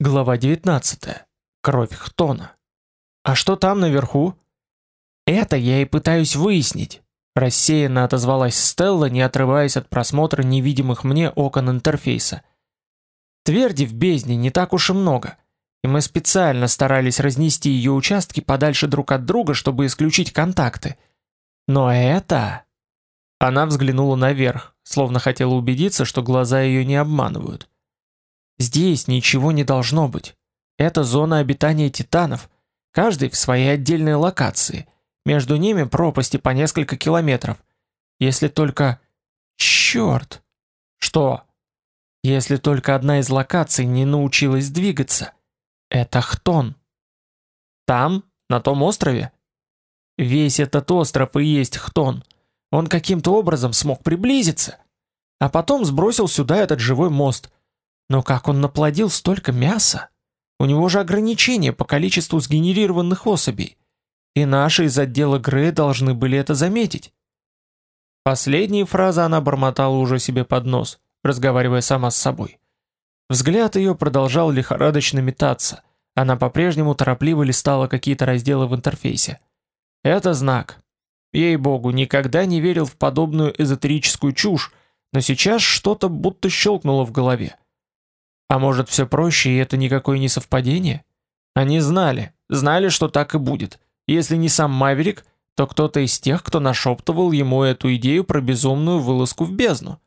Глава 19. Кровь Хтона. А что там наверху? Это я и пытаюсь выяснить. Рассеянно отозвалась Стелла, не отрываясь от просмотра невидимых мне окон интерфейса. Тверди в бездне не так уж и много, и мы специально старались разнести ее участки подальше друг от друга, чтобы исключить контакты. Но это... Она взглянула наверх, словно хотела убедиться, что глаза ее не обманывают. Здесь ничего не должно быть. Это зона обитания титанов, каждый в своей отдельной локации. Между ними пропасти по несколько километров. Если только... Черт! Что? Если только одна из локаций не научилась двигаться. Это Хтон. Там, на том острове? Весь этот остров и есть Хтон. Он каким-то образом смог приблизиться. А потом сбросил сюда этот живой мост – но как он наплодил столько мяса? У него же ограничения по количеству сгенерированных особей. И наши из отдела Грея должны были это заметить. Последние фразы она бормотала уже себе под нос, разговаривая сама с собой. Взгляд ее продолжал лихорадочно метаться. Она по-прежнему торопливо листала какие-то разделы в интерфейсе. Это знак. Ей-богу, никогда не верил в подобную эзотерическую чушь, но сейчас что-то будто щелкнуло в голове. А может все проще, и это никакое не совпадение? Они знали, знали, что так и будет. Если не сам Маверик, то кто-то из тех, кто нашептывал ему эту идею про безумную вылазку в бездну.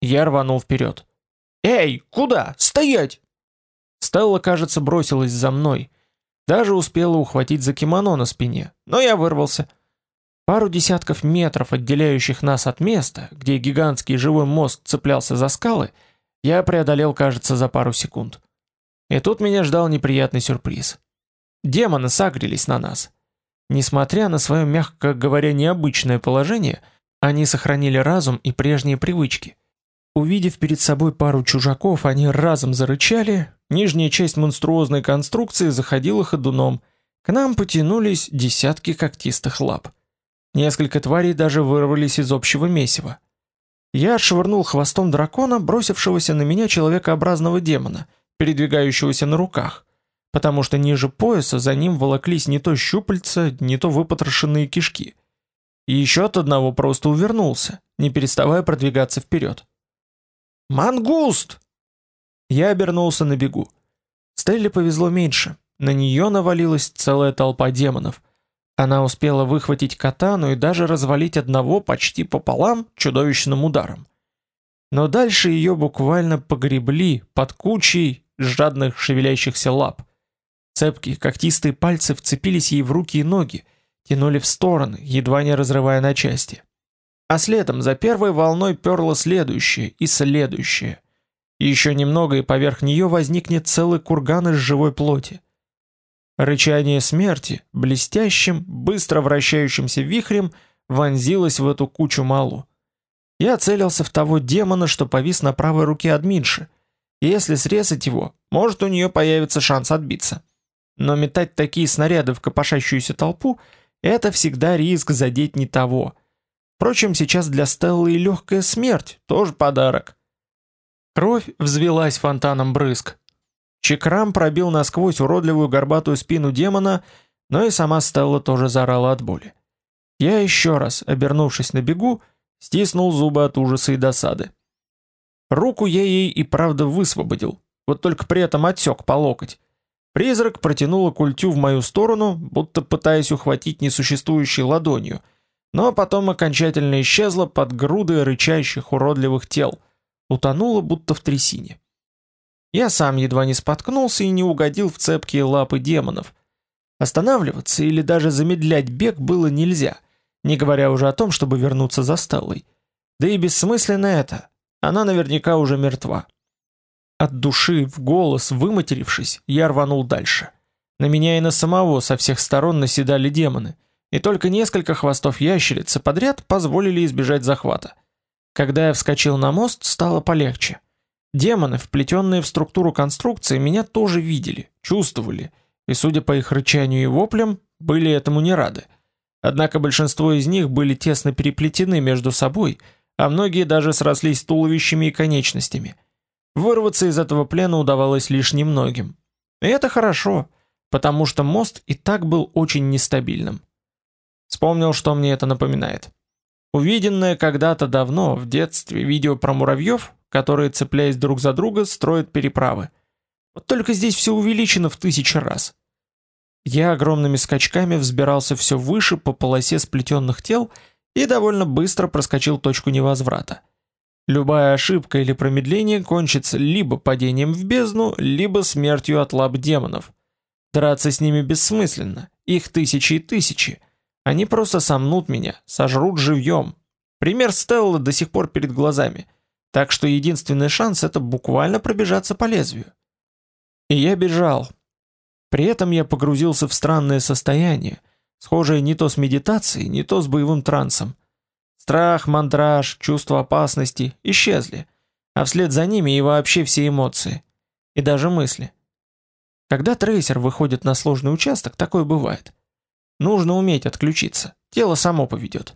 Я рванул вперед. «Эй, куда? Стоять!» Стелла, кажется, бросилась за мной. Даже успела ухватить за кимоно на спине, но я вырвался. Пару десятков метров, отделяющих нас от места, где гигантский живой мост цеплялся за скалы, — я преодолел, кажется, за пару секунд. И тут меня ждал неприятный сюрприз. Демоны сагрились на нас. Несмотря на свое, мягко говоря, необычное положение, они сохранили разум и прежние привычки. Увидев перед собой пару чужаков, они разом зарычали, нижняя часть монструозной конструкции заходила ходуном, к нам потянулись десятки когтистых лап. Несколько тварей даже вырвались из общего месива. Я отшвырнул хвостом дракона, бросившегося на меня человекообразного демона, передвигающегося на руках, потому что ниже пояса за ним волоклись не то щупальца, не то выпотрошенные кишки. И еще от одного просто увернулся, не переставая продвигаться вперед. «Мангуст!» Я обернулся на бегу. Стелле повезло меньше. На нее навалилась целая толпа демонов, она успела выхватить катану и даже развалить одного почти пополам чудовищным ударом. Но дальше ее буквально погребли под кучей жадных шевелящихся лап. Цепкие когтистые пальцы вцепились ей в руки и ноги, тянули в стороны, едва не разрывая на части. А следом за первой волной перло следующее и следующее. Еще немного, и поверх нее возникнет целый курган из живой плоти. Рычание смерти, блестящим, быстро вращающимся вихрем, вонзилось в эту кучу малу. Я целился в того демона, что повис на правой руке админши. Если срезать его, может у нее появится шанс отбиться. Но метать такие снаряды в копошащуюся толпу — это всегда риск задеть не того. Впрочем, сейчас для Стеллы и легкая смерть — тоже подарок. Кровь взвелась фонтаном брызг. Чекрам пробил насквозь уродливую горбатую спину демона, но и сама Стелла тоже заорала от боли. Я еще раз, обернувшись на бегу, стиснул зубы от ужаса и досады. Руку я ей и правда высвободил, вот только при этом отсек по локоть. Призрак протянула культю в мою сторону, будто пытаясь ухватить несуществующей ладонью, но потом окончательно исчезла под грудой рычащих уродливых тел, утонула будто в трясине. Я сам едва не споткнулся и не угодил в цепкие лапы демонов. Останавливаться или даже замедлять бег было нельзя, не говоря уже о том, чтобы вернуться за столой. Да и бессмысленно это. Она наверняка уже мертва. От души в голос выматерившись, я рванул дальше. На меня и на самого со всех сторон наседали демоны, и только несколько хвостов ящерицы подряд позволили избежать захвата. Когда я вскочил на мост, стало полегче. Демоны, вплетенные в структуру конструкции, меня тоже видели, чувствовали, и, судя по их рычанию и воплям, были этому не рады. Однако большинство из них были тесно переплетены между собой, а многие даже срослись туловищами и конечностями. Вырваться из этого плена удавалось лишь немногим. И это хорошо, потому что мост и так был очень нестабильным. Вспомнил, что мне это напоминает. Увиденное когда-то давно, в детстве, видео про муравьев, которые, цепляясь друг за друга, строят переправы. Вот только здесь все увеличено в тысячи раз. Я огромными скачками взбирался все выше по полосе сплетенных тел и довольно быстро проскочил точку невозврата. Любая ошибка или промедление кончится либо падением в бездну, либо смертью от лап демонов. Драться с ними бессмысленно, их тысячи и тысячи. Они просто сомнут меня, сожрут живьем. Пример Стелла до сих пор перед глазами. Так что единственный шанс это буквально пробежаться по лезвию. И я бежал. При этом я погрузился в странное состояние, схожее не то с медитацией, не то с боевым трансом. Страх, мандраж, чувство опасности исчезли, а вслед за ними и вообще все эмоции. И даже мысли. Когда трейсер выходит на сложный участок, такое бывает. Нужно уметь отключиться, тело само поведет.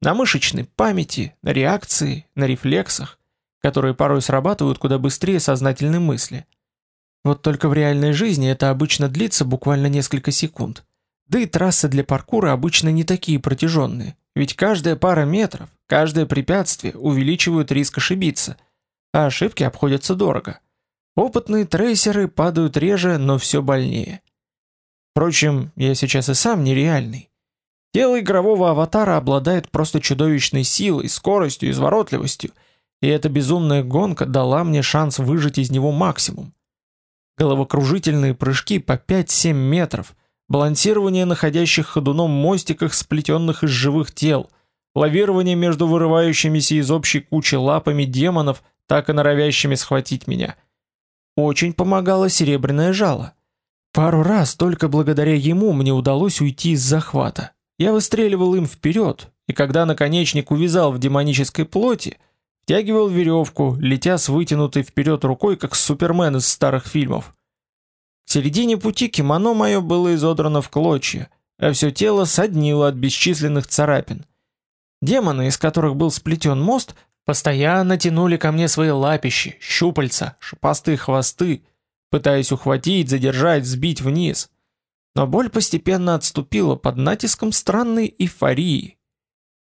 На мышечной памяти, на реакции, на рефлексах, которые порой срабатывают куда быстрее сознательной мысли. Вот только в реальной жизни это обычно длится буквально несколько секунд. Да и трассы для паркура обычно не такие протяженные. Ведь каждая пара метров, каждое препятствие увеличивают риск ошибиться, а ошибки обходятся дорого. Опытные трейсеры падают реже, но все больнее. Впрочем, я сейчас и сам нереальный. Тело игрового аватара обладает просто чудовищной силой, скоростью изворотливостью, и эта безумная гонка дала мне шанс выжать из него максимум. Головокружительные прыжки по 5-7 метров, балансирование находящих ходуном мостиках, сплетенных из живых тел, лавирование между вырывающимися из общей кучи лапами демонов, так и норовящими схватить меня. Очень помогало серебряное жало. Пару раз только благодаря ему мне удалось уйти из захвата. Я выстреливал им вперед, и когда наконечник увязал в демонической плоти, втягивал веревку, летя с вытянутой вперед рукой, как Супермен из старых фильмов. В середине пути кимоно мое было изодрано в клочья, а все тело соднило от бесчисленных царапин. Демоны, из которых был сплетен мост, постоянно тянули ко мне свои лапищи, щупальца, шипастые хвосты, пытаясь ухватить, задержать, сбить вниз. Но боль постепенно отступила под натиском странной эйфории.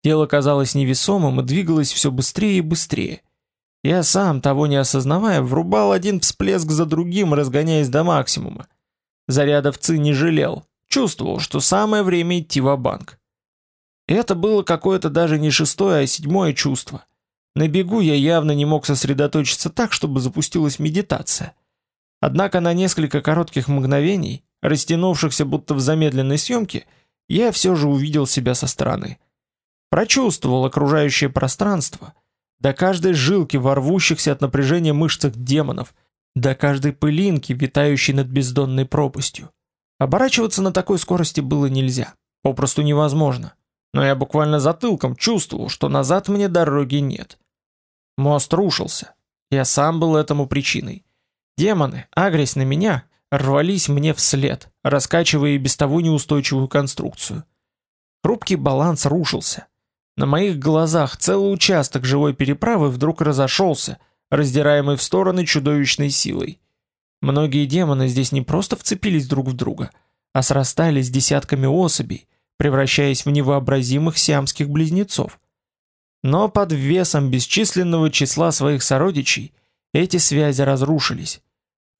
Тело казалось невесомым и двигалось все быстрее и быстрее. Я сам, того не осознавая, врубал один всплеск за другим, разгоняясь до максимума. Зарядов ЦИ не жалел, чувствовал, что самое время идти в банк Это было какое-то даже не шестое, а седьмое чувство. На бегу я явно не мог сосредоточиться так, чтобы запустилась медитация. Однако на несколько коротких мгновений, растянувшихся будто в замедленной съемке, я все же увидел себя со стороны. Прочувствовал окружающее пространство — до каждой жилки ворвущихся от напряжения мышцах демонов, до каждой пылинки, витающей над бездонной пропастью. Оборачиваться на такой скорости было нельзя, попросту невозможно. Но я буквально затылком чувствовал, что назад мне дороги нет. Мост рушился. Я сам был этому причиной. Демоны, агрясь на меня, рвались мне вслед, раскачивая и без того неустойчивую конструкцию. Хрупкий баланс рушился. На моих глазах целый участок живой переправы вдруг разошелся, раздираемый в стороны чудовищной силой. Многие демоны здесь не просто вцепились друг в друга, а срастались десятками особей, превращаясь в невообразимых сиамских близнецов. Но под весом бесчисленного числа своих сородичей эти связи разрушились.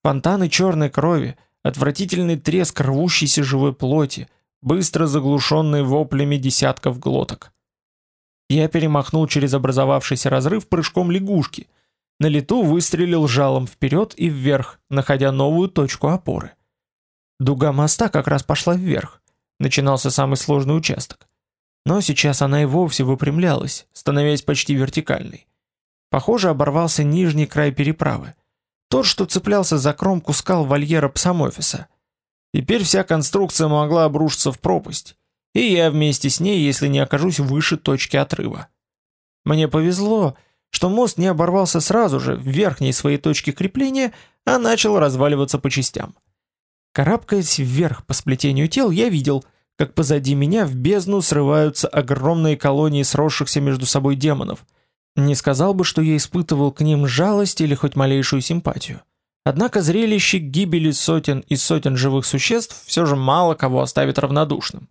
Фонтаны черной крови, отвратительный треск рвущейся живой плоти, быстро заглушенные воплями десятков глоток. Я перемахнул через образовавшийся разрыв прыжком лягушки. На лету выстрелил жалом вперед и вверх, находя новую точку опоры. Дуга моста как раз пошла вверх. Начинался самый сложный участок. Но сейчас она и вовсе выпрямлялась, становясь почти вертикальной. Похоже, оборвался нижний край переправы. Тот, что цеплялся за кромку скал вольера псамофиса. Теперь вся конструкция могла обрушиться в пропасть и я вместе с ней, если не окажусь выше точки отрыва. Мне повезло, что мост не оборвался сразу же в верхней своей точке крепления, а начал разваливаться по частям. Карабкаясь вверх по сплетению тел, я видел, как позади меня в бездну срываются огромные колонии сросшихся между собой демонов, Не сказал бы, что я испытывал к ним жалость или хоть малейшую симпатию. Однако зрелище гибели сотен и сотен живых существ все же мало кого оставит равнодушным.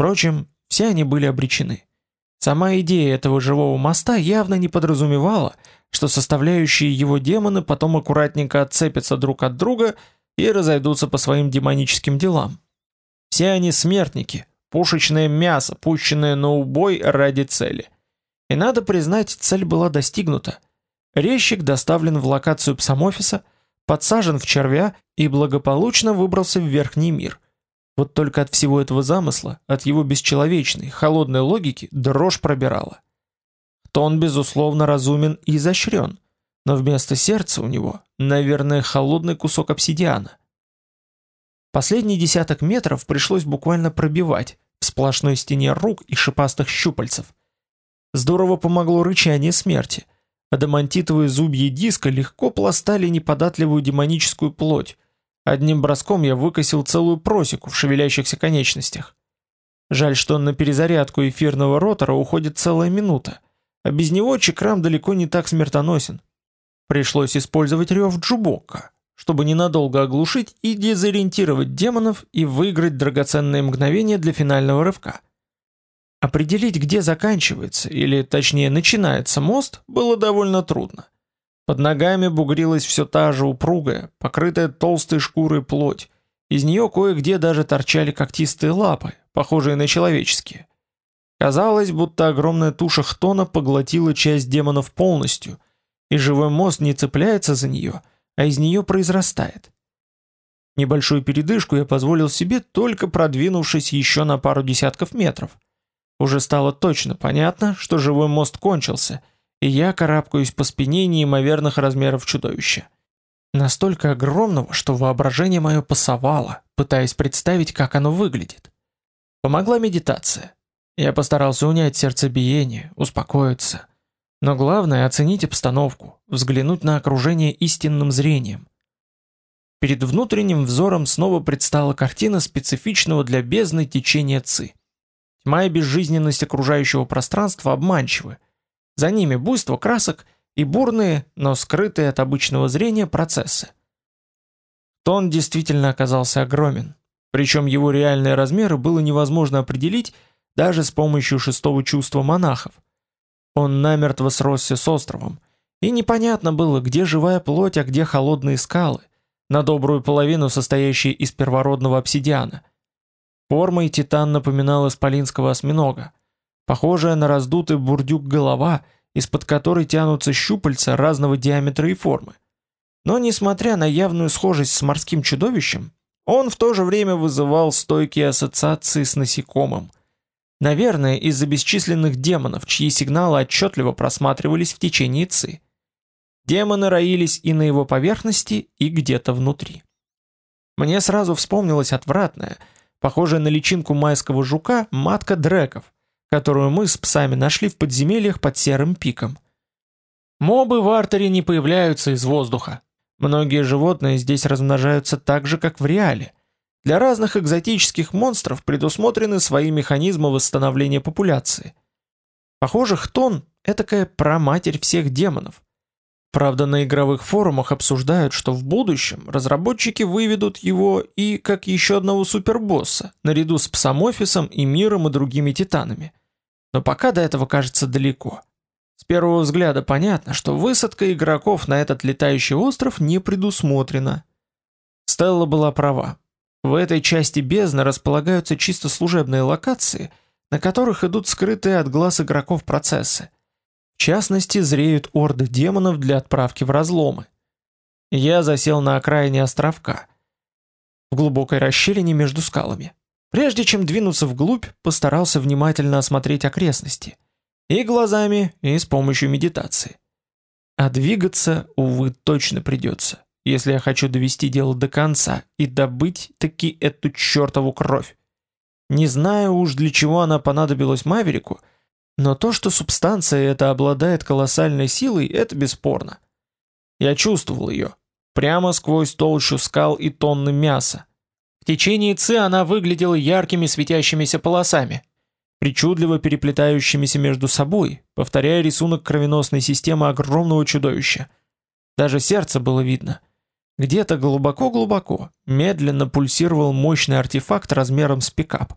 Впрочем, все они были обречены. Сама идея этого живого моста явно не подразумевала, что составляющие его демоны потом аккуратненько отцепятся друг от друга и разойдутся по своим демоническим делам. Все они смертники, пушечное мясо, пущенное на убой ради цели. И надо признать, цель была достигнута. Резчик доставлен в локацию псамофиса, подсажен в червя и благополучно выбрался в верхний мир. Вот только от всего этого замысла, от его бесчеловечной, холодной логики дрожь пробирала. Тон, безусловно, разумен и изощрен, но вместо сердца у него, наверное, холодный кусок обсидиана. Последний десяток метров пришлось буквально пробивать в сплошной стене рук и шипастых щупальцев. Здорово помогло рычание смерти. Адамантитовые зубья диска легко пластали неподатливую демоническую плоть. Одним броском я выкосил целую просеку в шевелящихся конечностях. Жаль, что на перезарядку эфирного ротора уходит целая минута, а без него чекрам далеко не так смертоносен. Пришлось использовать рев Джубока чтобы ненадолго оглушить и дезориентировать демонов и выиграть драгоценные мгновения для финального рывка. Определить, где заканчивается, или точнее начинается мост, было довольно трудно. Под ногами бугрилась все та же упругая, покрытая толстой шкурой плоть. Из нее кое-где даже торчали когтистые лапы, похожие на человеческие. Казалось, будто огромная туша хтона поглотила часть демонов полностью, и живой мост не цепляется за нее, а из нее произрастает. Небольшую передышку я позволил себе, только продвинувшись еще на пару десятков метров. Уже стало точно понятно, что живой мост кончился, и я карабкаюсь по спине неимоверных размеров чудовища. Настолько огромного, что воображение мое пасовало, пытаясь представить, как оно выглядит. Помогла медитация. Я постарался унять сердцебиение, успокоиться. Но главное оценить обстановку, взглянуть на окружение истинным зрением. Перед внутренним взором снова предстала картина специфичного для бездны течения ци. Тьма и безжизненность окружающего пространства обманчивы. За ними буйство красок и бурные, но скрытые от обычного зрения процессы. Тон действительно оказался огромен, причем его реальные размеры было невозможно определить даже с помощью шестого чувства монахов – он намертво сросся с островом, и непонятно было, где живая плоть, а где холодные скалы, на добрую половину состоящие из первородного обсидиана. Формой титан напоминал исполинского осьминога, похожая на раздутый бурдюк голова, из-под которой тянутся щупальца разного диаметра и формы. Но несмотря на явную схожесть с морским чудовищем, он в то же время вызывал стойкие ассоциации с насекомым – Наверное, из-за бесчисленных демонов, чьи сигналы отчетливо просматривались в течение ЦИ. Демоны роились и на его поверхности, и где-то внутри. Мне сразу вспомнилась отвратная, похожая на личинку майского жука, матка дреков, которую мы с псами нашли в подземельях под серым пиком. Мобы в артере не появляются из воздуха. Многие животные здесь размножаются так же, как в реале – для разных экзотических монстров предусмотрены свои механизмы восстановления популяции. Похоже, Хтон – этакая проматерь всех демонов. Правда, на игровых форумах обсуждают, что в будущем разработчики выведут его и как еще одного супербосса, наряду с Псамофисом и Миром и другими титанами. Но пока до этого кажется далеко. С первого взгляда понятно, что высадка игроков на этот летающий остров не предусмотрена. Стелла была права. В этой части бездны располагаются чисто служебные локации, на которых идут скрытые от глаз игроков процессы. В частности, зреют орды демонов для отправки в разломы. Я засел на окраине островка, в глубокой расщелине между скалами. Прежде чем двинуться вглубь, постарался внимательно осмотреть окрестности. И глазами, и с помощью медитации. А двигаться, увы, точно придется если я хочу довести дело до конца и добыть таки эту чертову кровь. Не знаю уж для чего она понадобилась Маверику, но то, что субстанция эта обладает колоссальной силой, это бесспорно. Я чувствовал ее, прямо сквозь толщу скал и тонны мяса. В течение ци она выглядела яркими светящимися полосами, причудливо переплетающимися между собой, повторяя рисунок кровеносной системы огромного чудовища. Даже сердце было видно. Где-то глубоко-глубоко медленно пульсировал мощный артефакт размером с пикап.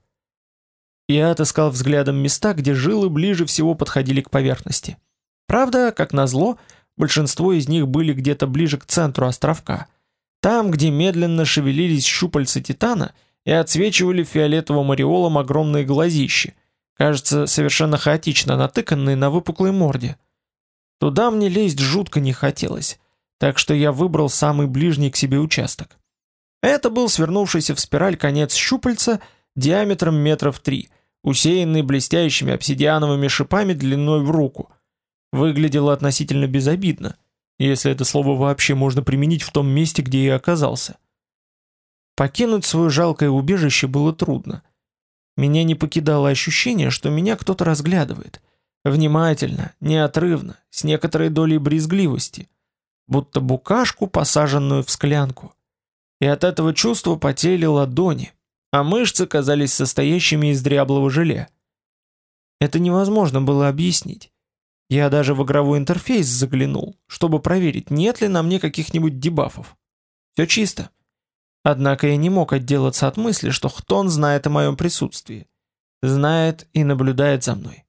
Я отыскал взглядом места, где жилы ближе всего подходили к поверхности. Правда, как назло, большинство из них были где-то ближе к центру островка. Там, где медленно шевелились щупальца титана и отсвечивали фиолетовым ореолом огромные глазищи, кажется, совершенно хаотично натыканные на выпуклой морде. Туда мне лезть жутко не хотелось, так что я выбрал самый ближний к себе участок. Это был свернувшийся в спираль конец щупальца диаметром метров три, усеянный блестящими обсидиановыми шипами длиной в руку. Выглядело относительно безобидно, если это слово вообще можно применить в том месте, где я оказался. Покинуть свое жалкое убежище было трудно. Меня не покидало ощущение, что меня кто-то разглядывает. Внимательно, неотрывно, с некоторой долей брезгливости. Будто букашку, посаженную в склянку. И от этого чувства потели ладони, а мышцы казались состоящими из дряблого желе. Это невозможно было объяснить. Я даже в игровой интерфейс заглянул, чтобы проверить, нет ли на мне каких-нибудь дебафов. Все чисто. Однако я не мог отделаться от мысли, что Хтон знает о моем присутствии. Знает и наблюдает за мной.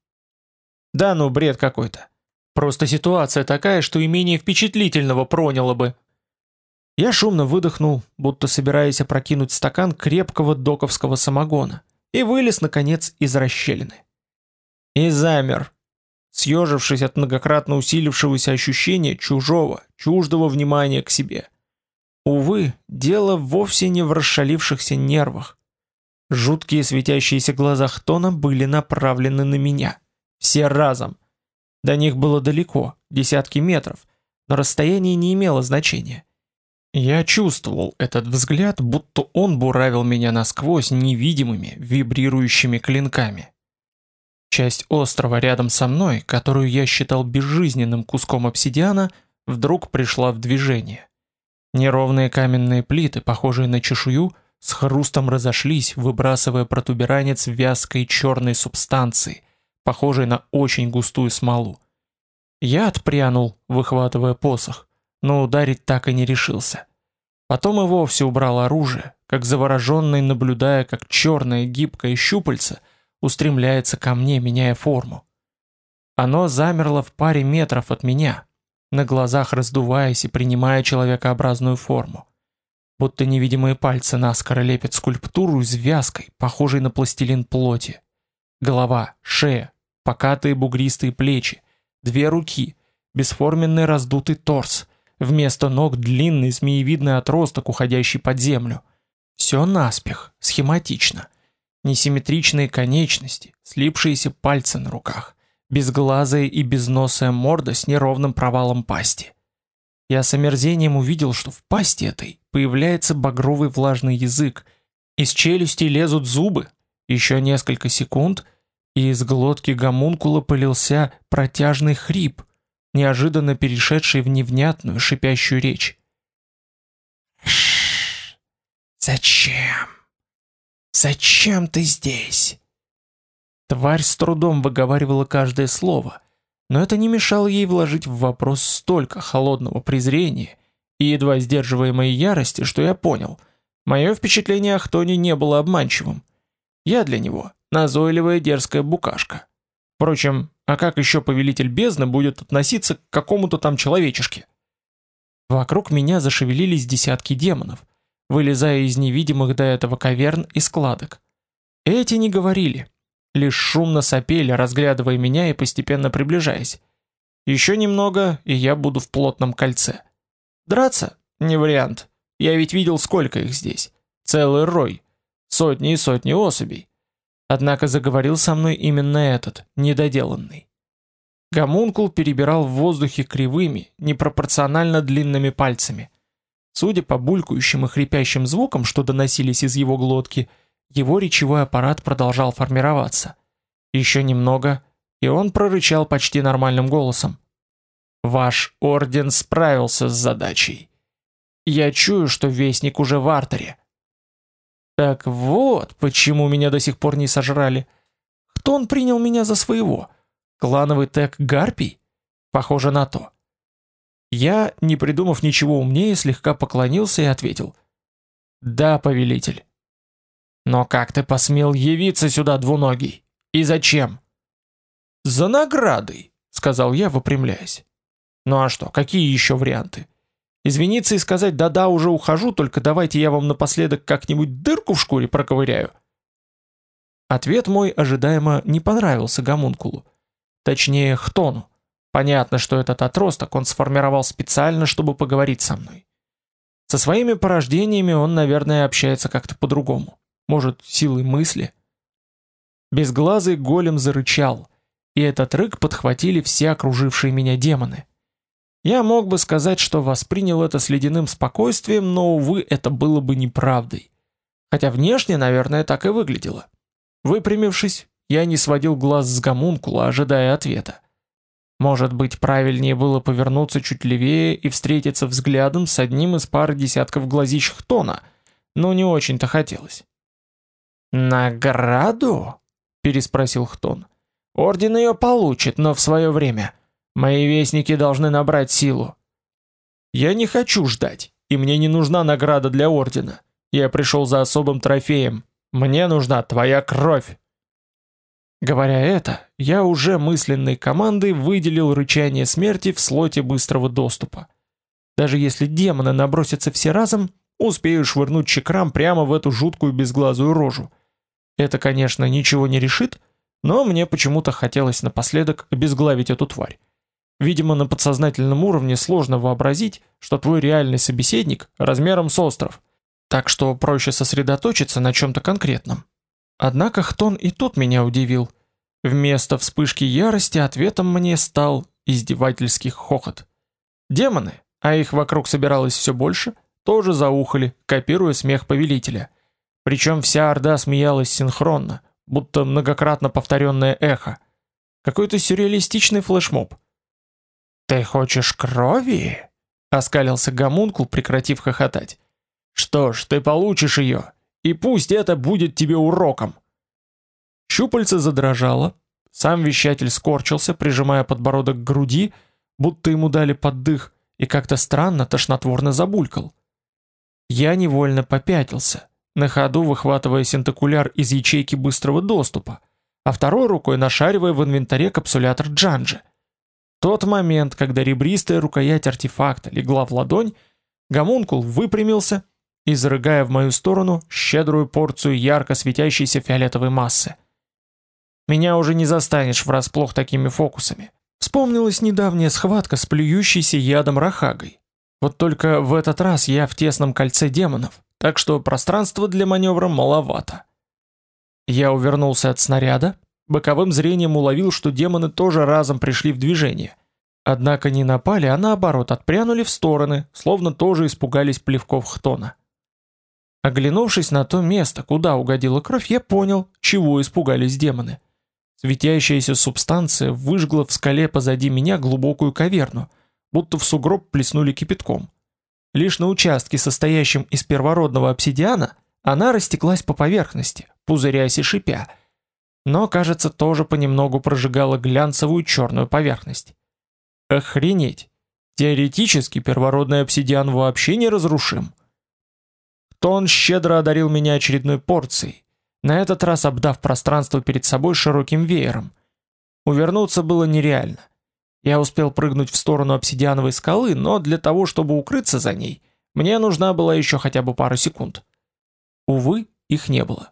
Да ну, бред какой-то. Просто ситуация такая, что и менее впечатлительного проняло бы. Я шумно выдохнул, будто собираясь опрокинуть стакан крепкого доковского самогона, и вылез, наконец, из расщелины. И замер, съежившись от многократно усилившегося ощущения чужого, чуждого внимания к себе. Увы, дело вовсе не в расшалившихся нервах. Жуткие светящиеся глаза Хтона были направлены на меня. Все разом. До них было далеко, десятки метров, но расстояние не имело значения. Я чувствовал этот взгляд, будто он буравил меня насквозь невидимыми, вибрирующими клинками. Часть острова рядом со мной, которую я считал безжизненным куском обсидиана, вдруг пришла в движение. Неровные каменные плиты, похожие на чешую, с хрустом разошлись, выбрасывая протуберанец вязкой черной субстанции, похожей на очень густую смолу. Я отпрянул, выхватывая посох, но ударить так и не решился. Потом и вовсе убрал оружие, как завороженный, наблюдая, как черное гибкое щупальце устремляется ко мне, меняя форму. Оно замерло в паре метров от меня, на глазах раздуваясь и принимая человекообразную форму. Будто невидимые пальцы наскоро лепят скульптуру из вязкой, похожей на пластилин плоти. Голова, шея, покатые бугристые плечи, две руки, бесформенный раздутый торс, вместо ног длинный змеевидный отросток, уходящий под землю. Все наспех, схематично. Несимметричные конечности, слипшиеся пальцы на руках безглазая и безносая морда с неровным провалом пасти. Я с омерзением увидел, что в пасти этой появляется багровый влажный язык, из челюсти лезут зубы. Еще несколько секунд, и из глотки гомункула полился протяжный хрип, неожиданно перешедший в невнятную шипящую речь. Зачем? Зачем ты здесь? Тварь с трудом выговаривала каждое слово, но это не мешало ей вложить в вопрос столько холодного презрения и едва сдерживаемой ярости, что я понял, мое впечатление о Хтоне не было обманчивым. Я для него назойливая дерзкая букашка. Впрочем, а как еще повелитель бездны будет относиться к какому-то там человечешке? Вокруг меня зашевелились десятки демонов, вылезая из невидимых до этого каверн и складок. Эти не говорили, лишь шумно сопели, разглядывая меня и постепенно приближаясь. Еще немного, и я буду в плотном кольце. Драться? Не вариант. Я ведь видел, сколько их здесь. Целый рой. Сотни и сотни особей. Однако заговорил со мной именно этот, недоделанный. Гомункул перебирал в воздухе кривыми, непропорционально длинными пальцами. Судя по булькающим и хрипящим звукам, что доносились из его глотки, — его речевой аппарат продолжал формироваться. Еще немного, и он прорычал почти нормальным голосом. «Ваш орден справился с задачей. Я чую, что вестник уже в артере». «Так вот, почему меня до сих пор не сожрали. Кто он принял меня за своего? Клановый тег Гарпий? Похоже на то. Я, не придумав ничего умнее, слегка поклонился и ответил. «Да, повелитель». «Но как ты посмел явиться сюда, двуногий? И зачем?» «За наградой», — сказал я, выпрямляясь. «Ну а что, какие еще варианты? Извиниться и сказать «да-да, уже ухожу, только давайте я вам напоследок как-нибудь дырку в шкуре проковыряю»?» Ответ мой ожидаемо не понравился гомункулу. Точнее, Хтону. Понятно, что этот отросток он сформировал специально, чтобы поговорить со мной. Со своими порождениями он, наверное, общается как-то по-другому. Может, силой мысли? Безглазый голем зарычал, и этот рык подхватили все окружившие меня демоны. Я мог бы сказать, что воспринял это с ледяным спокойствием, но, увы, это было бы неправдой. Хотя внешне, наверное, так и выглядело. Выпрямившись, я не сводил глаз с гомункула, ожидая ответа. Может быть, правильнее было повернуться чуть левее и встретиться взглядом с одним из пары десятков глазищ Хтона, но не очень-то хотелось. «Награду?» — переспросил Хтон. «Орден ее получит, но в свое время. Мои вестники должны набрать силу». «Я не хочу ждать, и мне не нужна награда для Ордена. Я пришел за особым трофеем. Мне нужна твоя кровь». Говоря это, я уже мысленной командой выделил рычание смерти в слоте быстрого доступа. Даже если демоны набросятся все разом, успею швырнуть чекрам прямо в эту жуткую безглазую рожу. Это, конечно, ничего не решит, но мне почему-то хотелось напоследок обезглавить эту тварь. Видимо, на подсознательном уровне сложно вообразить, что твой реальный собеседник размером с остров, так что проще сосредоточиться на чем-то конкретном. Однако Хтон и тут меня удивил. Вместо вспышки ярости ответом мне стал издевательский хохот. Демоны, а их вокруг собиралось все больше, тоже заухали, копируя смех повелителя. Причем вся орда смеялась синхронно, будто многократно повторенное эхо. Какой-то сюрреалистичный флешмоб. «Ты хочешь крови?» — оскалился гомункул, прекратив хохотать. «Что ж, ты получишь ее!» И пусть это будет тебе уроком. Щупальце задрожало, сам вещатель скорчился, прижимая подбородок к груди, будто ему дали поддых, и как-то странно тошнотворно забулькал. Я невольно попятился, на ходу выхватывая синтокуляр из ячейки быстрого доступа, а второй рукой нашаривая в инвентаре капсулятор Джанджи. Тот момент, когда ребристая рукоять артефакта легла в ладонь, гомункул выпрямился, изрыгая в мою сторону щедрую порцию ярко светящейся фиолетовой массы. Меня уже не застанешь врасплох такими фокусами. Вспомнилась недавняя схватка с плюющейся ядом рахагой. Вот только в этот раз я в тесном кольце демонов, так что пространства для маневра маловато. Я увернулся от снаряда, боковым зрением уловил, что демоны тоже разом пришли в движение. Однако не напали, а наоборот отпрянули в стороны, словно тоже испугались плевков Хтона. Оглянувшись на то место, куда угодила кровь, я понял, чего испугались демоны. Светящаяся субстанция выжгла в скале позади меня глубокую каверну, будто в сугроб плеснули кипятком. Лишь на участке, состоящем из первородного обсидиана, она растеклась по поверхности, пузырясь и шипя, но, кажется, тоже понемногу прожигала глянцевую черную поверхность. Охренеть! Теоретически первородный обсидиан вообще не разрушим. То он щедро одарил меня очередной порцией, на этот раз обдав пространство перед собой широким веером. Увернуться было нереально. Я успел прыгнуть в сторону обсидиановой скалы, но для того, чтобы укрыться за ней, мне нужна была еще хотя бы пара секунд. Увы, их не было.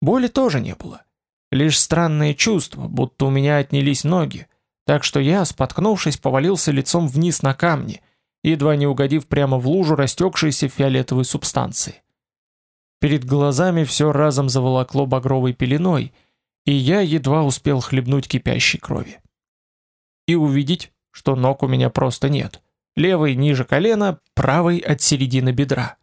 Боли тоже не было. Лишь странное чувство, будто у меня отнялись ноги, так что я, споткнувшись, повалился лицом вниз на камни — едва не угодив прямо в лужу растекшейся фиолетовой субстанции. Перед глазами все разом заволокло багровой пеленой, и я едва успел хлебнуть кипящей крови. И увидеть, что ног у меня просто нет. Левый ниже колена, правый от середины бедра.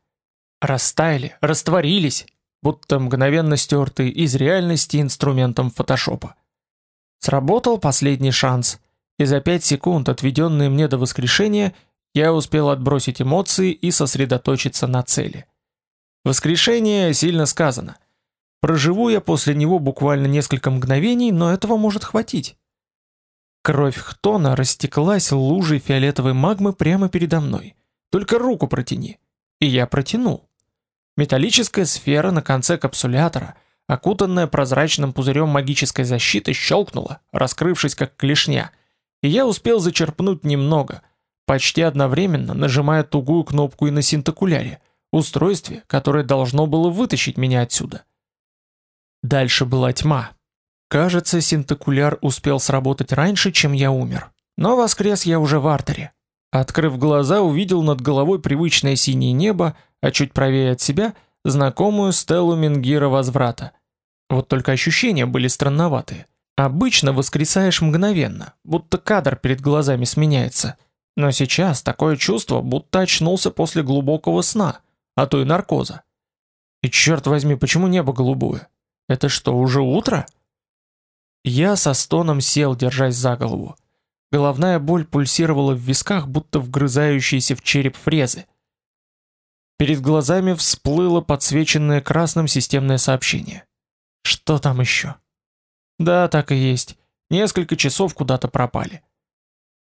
Растаяли, растворились, будто мгновенно стертые из реальности инструментом фотошопа. Сработал последний шанс, и за пять секунд, отведенные мне до воскрешения, я успел отбросить эмоции и сосредоточиться на цели. Воскрешение сильно сказано. Проживу я после него буквально несколько мгновений, но этого может хватить. Кровь Хтона растеклась лужей фиолетовой магмы прямо передо мной. Только руку протяни. И я протянул. Металлическая сфера на конце капсулятора, окутанная прозрачным пузырем магической защиты, щелкнула, раскрывшись как клешня, и я успел зачерпнуть немного, почти одновременно нажимая тугую кнопку и на синтокуляре, устройстве, которое должно было вытащить меня отсюда. Дальше была тьма. Кажется, синтокуляр успел сработать раньше, чем я умер. Но воскрес я уже в артере. Открыв глаза, увидел над головой привычное синее небо, а чуть правее от себя знакомую стелу Менгира возврата. Вот только ощущения были странноватые. Обычно воскресаешь мгновенно, будто кадр перед глазами сменяется. Но сейчас такое чувство, будто очнулся после глубокого сна, а то и наркоза. И черт возьми, почему небо голубое? Это что, уже утро? Я со стоном сел, держась за голову. Головная боль пульсировала в висках, будто вгрызающиеся в череп фрезы. Перед глазами всплыло подсвеченное красным системное сообщение. Что там еще? Да, так и есть. Несколько часов куда-то пропали.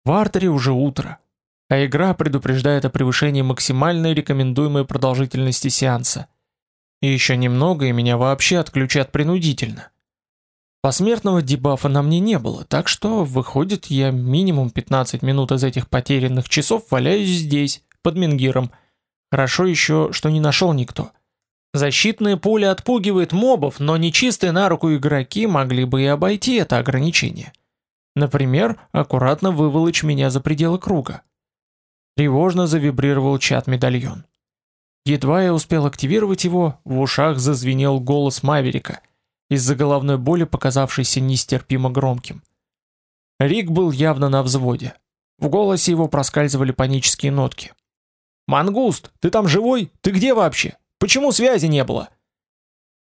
В артере уже утро, а игра предупреждает о превышении максимальной рекомендуемой продолжительности сеанса. И еще немного, и меня вообще отключат принудительно. Посмертного дебафа на мне не было, так что, выходит, я минимум 15 минут из этих потерянных часов валяюсь здесь, под Менгиром. Хорошо еще, что не нашел никто. Защитное поле отпугивает мобов, но нечистые на руку игроки могли бы и обойти это ограничение. Например, аккуратно выволочь меня за пределы круга. Тревожно завибрировал чат-медальон. Едва я успел активировать его, в ушах зазвенел голос Маверика — из-за головной боли показавшейся нестерпимо громким. Рик был явно на взводе. В голосе его проскальзывали панические нотки. «Мангуст, ты там живой? Ты где вообще? Почему связи не было?»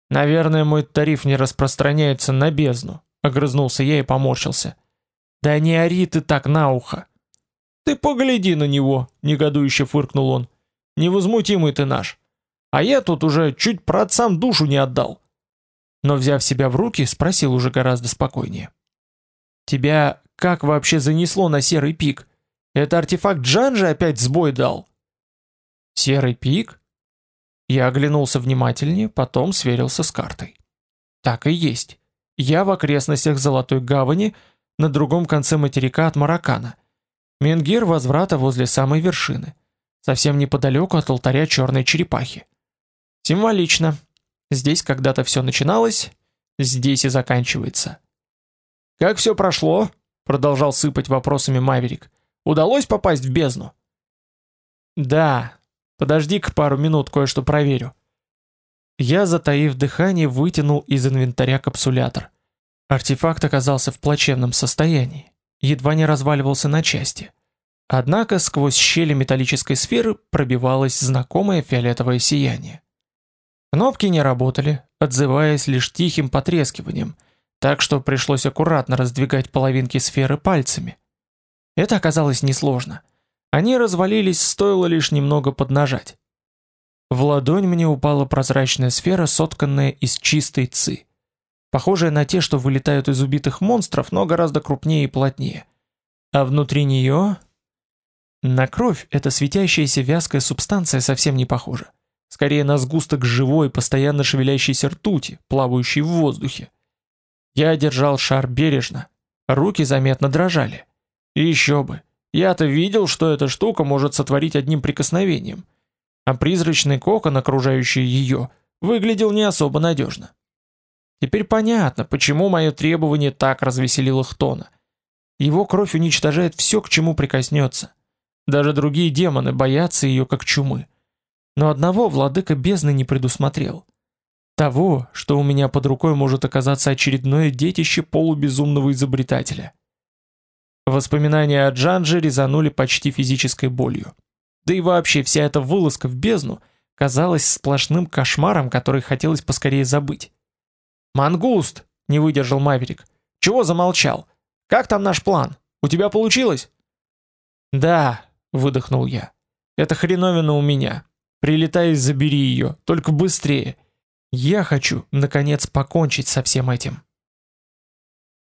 «Наверное, мой тариф не распространяется на бездну», — огрызнулся я и поморщился. «Да не ори ты так на ухо!» «Ты погляди на него!» — негодующе фыркнул он. «Невозмутимый ты наш! А я тут уже чуть про отцам душу не отдал!» но взяв себя в руки, спросил уже гораздо спокойнее. «Тебя как вообще занесло на серый пик? Это артефакт Джанжи опять сбой дал?» «Серый пик?» Я оглянулся внимательнее, потом сверился с картой. Так и есть. Я в окрестностях Золотой Гавани, на другом конце материка от Маракана. Менгир возврата возле самой вершины, совсем неподалеку от алтаря черной черепахи. Символично, Здесь когда-то все начиналось, здесь и заканчивается. Как все прошло? продолжал сыпать вопросами Маверик. Удалось попасть в бездну? Да. Подожди-ка пару минут, кое-что проверю. Я, затаив дыхание, вытянул из инвентаря капсулятор. Артефакт оказался в плачевном состоянии, едва не разваливался на части. Однако сквозь щели металлической сферы пробивалось знакомое фиолетовое сияние. Кнопки не работали, отзываясь лишь тихим потрескиванием, так что пришлось аккуратно раздвигать половинки сферы пальцами. Это оказалось несложно. Они развалились, стоило лишь немного поднажать. В ладонь мне упала прозрачная сфера, сотканная из чистой ци. Похожая на те, что вылетают из убитых монстров, но гораздо крупнее и плотнее. А внутри нее... На кровь эта светящаяся вязкая субстанция совсем не похожа скорее на сгусток живой, постоянно шевелящейся ртути, плавающей в воздухе. Я держал шар бережно, руки заметно дрожали. И еще бы, я-то видел, что эта штука может сотворить одним прикосновением, а призрачный кокон, окружающий ее, выглядел не особо надежно. Теперь понятно, почему мое требование так развеселило Хтона. Его кровь уничтожает все, к чему прикоснется. Даже другие демоны боятся ее как чумы. Но одного владыка бездны не предусмотрел. Того, что у меня под рукой может оказаться очередное детище полубезумного изобретателя. Воспоминания о Джанже резанули почти физической болью. Да и вообще вся эта вылазка в бездну казалась сплошным кошмаром, который хотелось поскорее забыть. «Мангуст!» — не выдержал Маверик. «Чего замолчал? Как там наш план? У тебя получилось?» «Да», — выдохнул я. «Это хреновина у меня. Прилетай и забери ее, только быстрее. Я хочу, наконец, покончить со всем этим.